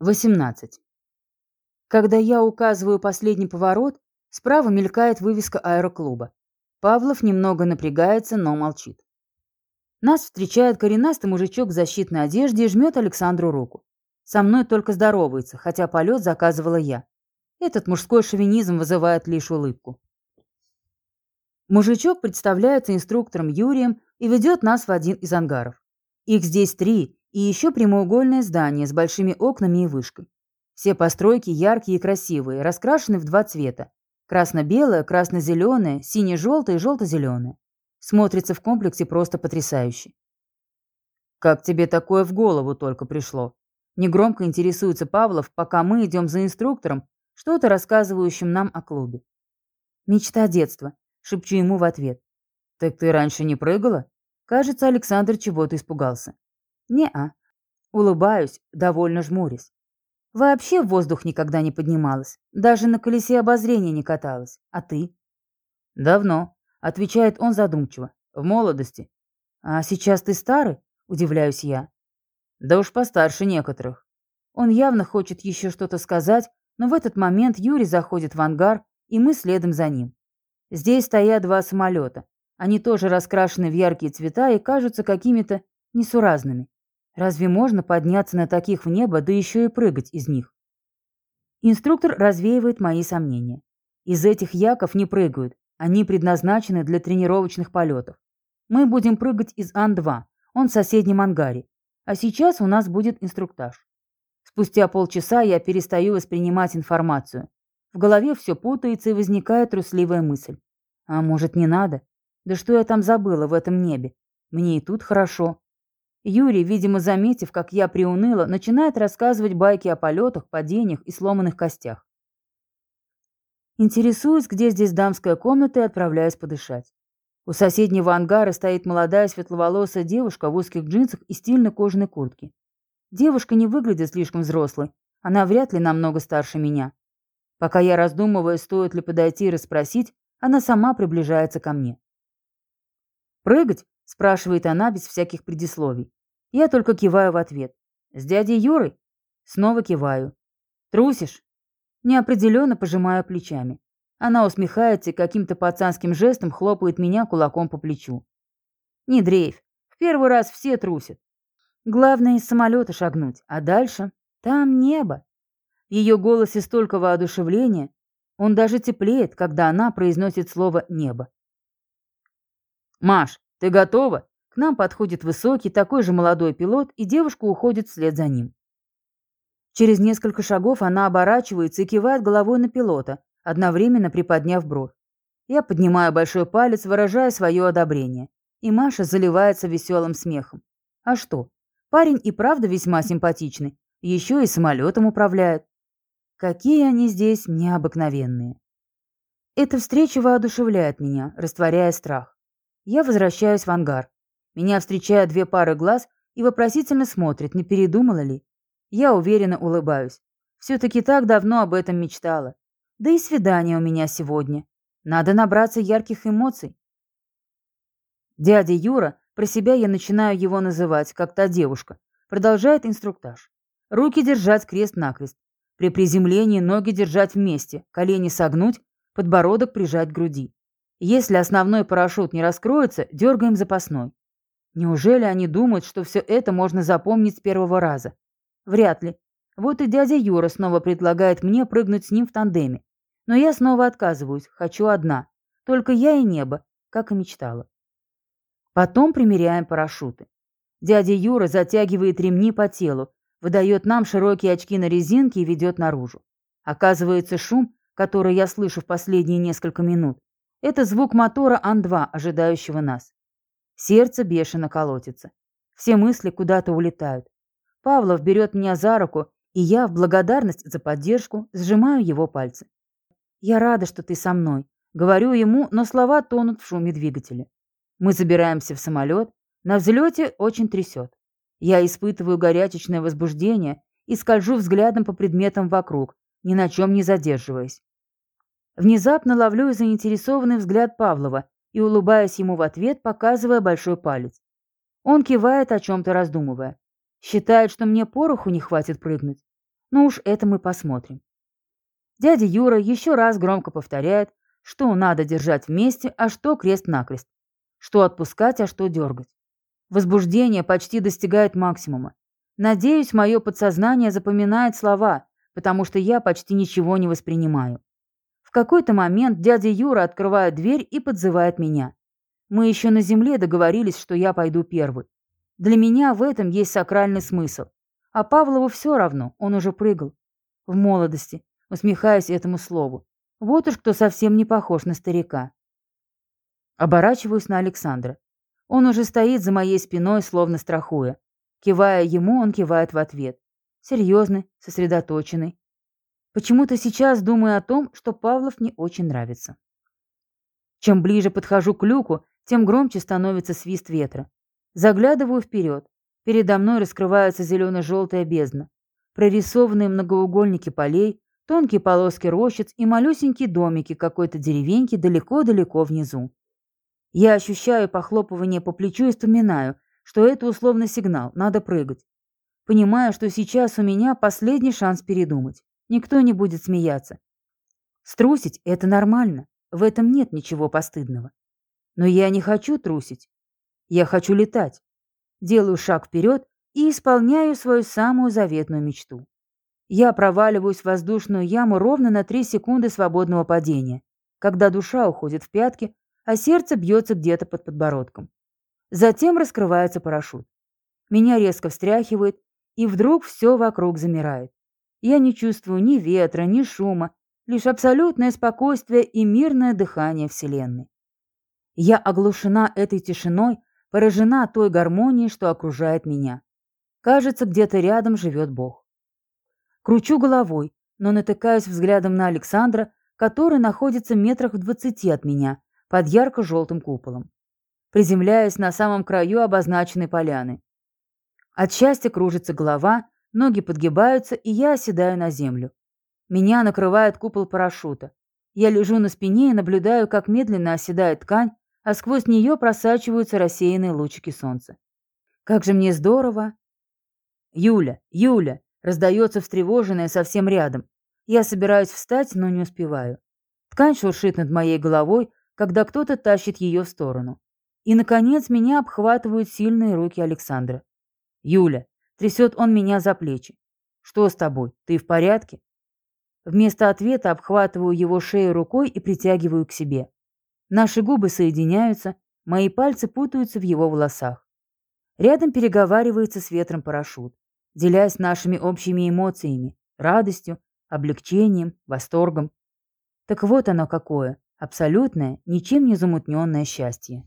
18. Когда я указываю последний поворот, справа мелькает вывеска аэроклуба. Павлов немного напрягается, но молчит. Нас встречает коренастый мужичок в защитной одежде и жмет Александру руку. Со мной только здоровается, хотя полет заказывала я. Этот мужской шовинизм вызывает лишь улыбку. Мужичок представляется инструктором Юрием и ведет нас в один из ангаров. Их здесь три, и еще прямоугольное здание с большими окнами и вышкой. Все постройки яркие и красивые, раскрашены в два цвета. Красно-белое, красно-зеленое, сине-желтое и желто-зеленое. Смотрится в комплексе просто потрясающе. «Как тебе такое в голову только пришло?» Негромко интересуется Павлов, пока мы идем за инструктором, что-то рассказывающим нам о клубе. «Мечта детства», — шепчу ему в ответ. «Так ты раньше не прыгала?» Кажется, Александр чего-то испугался. Не-а. Улыбаюсь, довольно жмурясь. Вообще в воздух никогда не поднималась. Даже на колесе обозрения не каталась. А ты? Давно, отвечает он задумчиво. В молодости. А сейчас ты старый? Удивляюсь я. Да уж постарше некоторых. Он явно хочет еще что-то сказать, но в этот момент Юрий заходит в ангар, и мы следом за ним. Здесь стоят два самолета. Они тоже раскрашены в яркие цвета и кажутся какими-то несуразными. Разве можно подняться на таких в небо, да еще и прыгать из них? Инструктор развеивает мои сомнения. Из этих яков не прыгают, они предназначены для тренировочных полетов. Мы будем прыгать из Ан-2, он в соседнем ангаре. А сейчас у нас будет инструктаж. Спустя полчаса я перестаю воспринимать информацию. В голове все путается и возникает трусливая мысль. А может, не надо? Да что я там забыла в этом небе? Мне и тут хорошо. Юрий, видимо, заметив, как я приуныла, начинает рассказывать байки о полетах, падениях и сломанных костях. Интересуюсь, где здесь дамская комната, и отправляюсь подышать. У соседнего ангара стоит молодая светловолосая девушка в узких джинсах и стильной кожаной куртке. Девушка не выглядит слишком взрослой, она вряд ли намного старше меня. Пока я раздумываю, стоит ли подойти и расспросить, она сама приближается ко мне. «Прыгать?» – спрашивает она без всяких предисловий. Я только киваю в ответ. «С дядей Юрой?» Снова киваю. «Трусишь?» Неопределенно пожимаю плечами. Она усмехается и каким-то пацанским жестом хлопает меня кулаком по плечу. «Не дрейфь. В первый раз все трусят. Главное из самолета шагнуть, а дальше там небо». В ее голосе столько воодушевления, он даже теплеет, когда она произносит слово «небо». «Маш, ты готова?» К нам подходит высокий, такой же молодой пилот, и девушка уходит вслед за ним. Через несколько шагов она оборачивается и кивает головой на пилота, одновременно приподняв бровь. Я поднимаю большой палец, выражая свое одобрение, и Маша заливается веселым смехом. А что? Парень и правда весьма симпатичный, еще и самолетом управляет. Какие они здесь необыкновенные. Эта встреча воодушевляет меня, растворяя страх. Я возвращаюсь в ангар. Меня встречают две пары глаз и вопросительно смотрят, не передумала ли. Я уверенно улыбаюсь. Все-таки так давно об этом мечтала. Да и свидание у меня сегодня. Надо набраться ярких эмоций. Дядя Юра, про себя я начинаю его называть, как та девушка, продолжает инструктаж. Руки держать крест-накрест. При приземлении ноги держать вместе, колени согнуть, подбородок прижать к груди. Если основной парашют не раскроется, дергаем запасной. Неужели они думают, что все это можно запомнить с первого раза? Вряд ли. Вот и дядя Юра снова предлагает мне прыгнуть с ним в тандеме. Но я снова отказываюсь, хочу одна. Только я и небо, как и мечтала. Потом примеряем парашюты. Дядя Юра затягивает ремни по телу, выдает нам широкие очки на резинке и ведет наружу. Оказывается, шум, который я слышу в последние несколько минут, это звук мотора Ан-2, ожидающего нас. Сердце бешено колотится. Все мысли куда-то улетают. Павлов берет меня за руку, и я, в благодарность за поддержку, сжимаю его пальцы. «Я рада, что ты со мной», — говорю ему, но слова тонут в шуме двигателя. Мы забираемся в самолет, на взлете очень трясет. Я испытываю горячечное возбуждение и скольжу взглядом по предметам вокруг, ни на чем не задерживаясь. Внезапно ловлю заинтересованный взгляд Павлова и, улыбаясь ему в ответ, показывая большой палец. Он кивает, о чем-то раздумывая. Считает, что мне пороху не хватит прыгнуть. Ну уж это мы посмотрим. Дядя Юра еще раз громко повторяет, что надо держать вместе, а что крест-накрест. Что отпускать, а что дергать. Возбуждение почти достигает максимума. Надеюсь, мое подсознание запоминает слова, потому что я почти ничего не воспринимаю. Какой-то момент дядя Юра открывает дверь и подзывает меня. Мы еще на земле договорились, что я пойду первый. Для меня в этом есть сакральный смысл. А Павлову все равно, он уже прыгал. В молодости, усмехаясь этому слову. Вот уж кто совсем не похож на старика. Оборачиваюсь на Александра. Он уже стоит за моей спиной, словно страхуя. Кивая ему, он кивает в ответ. Серьезный, сосредоточенный. Почему-то сейчас думаю о том, что Павлов мне очень нравится. Чем ближе подхожу к люку, тем громче становится свист ветра. Заглядываю вперед. Передо мной раскрывается зелено-желтая бездна. Прорисованные многоугольники полей, тонкие полоски рощиц и малюсенькие домики какой-то деревеньки далеко-далеко внизу. Я ощущаю похлопывание по плечу и вспоминаю, что это условный сигнал, надо прыгать. Понимаю, что сейчас у меня последний шанс передумать. Никто не будет смеяться. Струсить – это нормально, в этом нет ничего постыдного. Но я не хочу трусить. Я хочу летать. Делаю шаг вперед и исполняю свою самую заветную мечту. Я проваливаюсь в воздушную яму ровно на три секунды свободного падения, когда душа уходит в пятки, а сердце бьется где-то под подбородком. Затем раскрывается парашют. Меня резко встряхивает, и вдруг все вокруг замирает. Я не чувствую ни ветра, ни шума, лишь абсолютное спокойствие и мирное дыхание Вселенной. Я оглушена этой тишиной, поражена той гармонией, что окружает меня. Кажется, где-то рядом живет Бог. Кручу головой, но натыкаюсь взглядом на Александра, который находится метрах в двадцати от меня, под ярко-желтым куполом. Приземляясь на самом краю обозначенной поляны. От счастья кружится голова, ноги подгибаются, и я оседаю на землю. Меня накрывает купол парашюта. Я лежу на спине и наблюдаю, как медленно оседает ткань, а сквозь нее просачиваются рассеянные лучики солнца. Как же мне здорово! Юля, Юля, раздается встревоженная совсем рядом. Я собираюсь встать, но не успеваю. Ткань шуршит над моей головой, когда кто-то тащит ее в сторону. И, наконец, меня обхватывают сильные руки Александра. «Юля!» — трясет он меня за плечи. «Что с тобой? Ты в порядке?» Вместо ответа обхватываю его шею рукой и притягиваю к себе. Наши губы соединяются, мои пальцы путаются в его волосах. Рядом переговаривается с ветром парашют, делясь нашими общими эмоциями, радостью, облегчением, восторгом. Так вот оно какое, абсолютное, ничем не замутненное счастье.